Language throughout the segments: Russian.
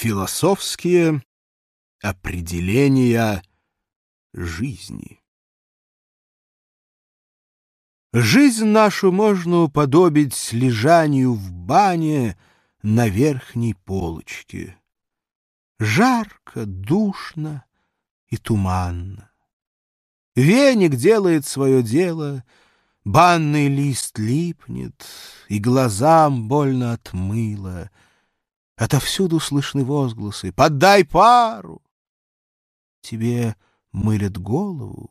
Философские определения жизни. Жизнь нашу можно уподобить лежанию в бане на верхней полочке. Жарко, душно и туманно. Веник делает свое дело, банный лист липнет, и глазам больно отмыло — Отовсюду слышны возгласы «Поддай пару!» Тебе мылят голову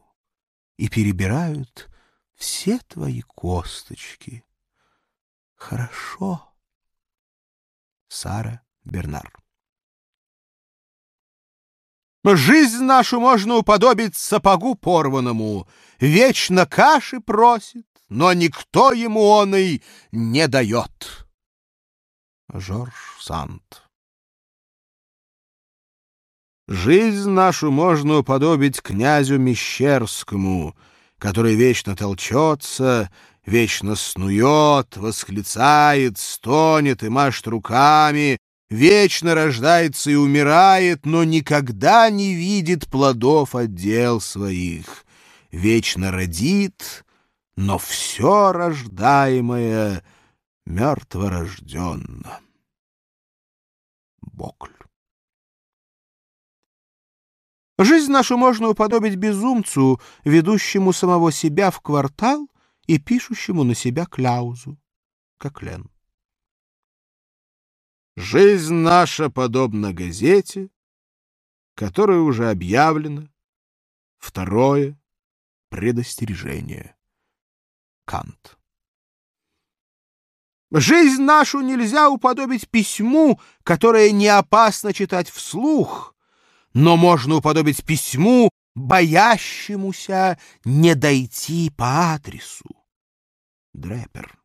и перебирают все твои косточки. Хорошо. Сара Бернар Жизнь нашу можно уподобить сапогу порванному. Вечно каши просит, но никто ему он не дает. Жорж Санд. Жизнь нашу можно уподобить князю Мещерскому, который вечно толчется, вечно снует, восклицает, стонет и машет руками, вечно рождается и умирает, но никогда не видит плодов отдел своих, вечно родит, но все рождаемое — мертворожденно. Бокль. Жизнь нашу можно уподобить безумцу, ведущему самого себя в квартал и пишущему на себя кляузу, как Лен. Жизнь наша подобна газете, которая уже объявлена. Второе — предостережение. Кант. Жизнь нашу нельзя уподобить письму, которое не опасно читать вслух, но можно уподобить письму, боящемуся не дойти по адресу. Дрепер.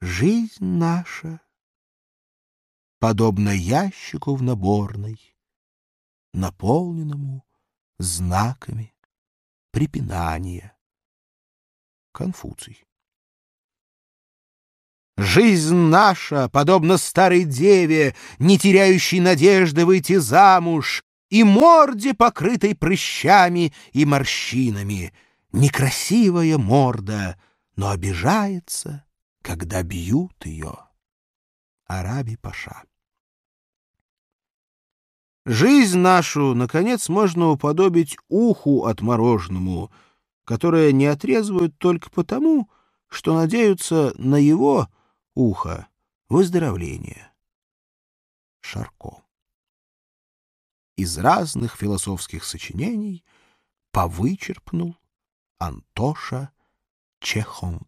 Жизнь наша подобна ящику в наборной, наполненному знаками препинания. Конфуций. Жизнь наша, подобно старой деве, не теряющей надежды выйти замуж, и морде, покрытой прыщами и морщинами. Некрасивая морда, но обижается, когда бьют ее. Араби Паша Жизнь нашу, наконец, можно уподобить уху отмороженному, которое не отрезывают только потому, что надеются на его ухо, выздоровление. Шарко. Из разных философских сочинений повычерпнул Антоша Чехонг.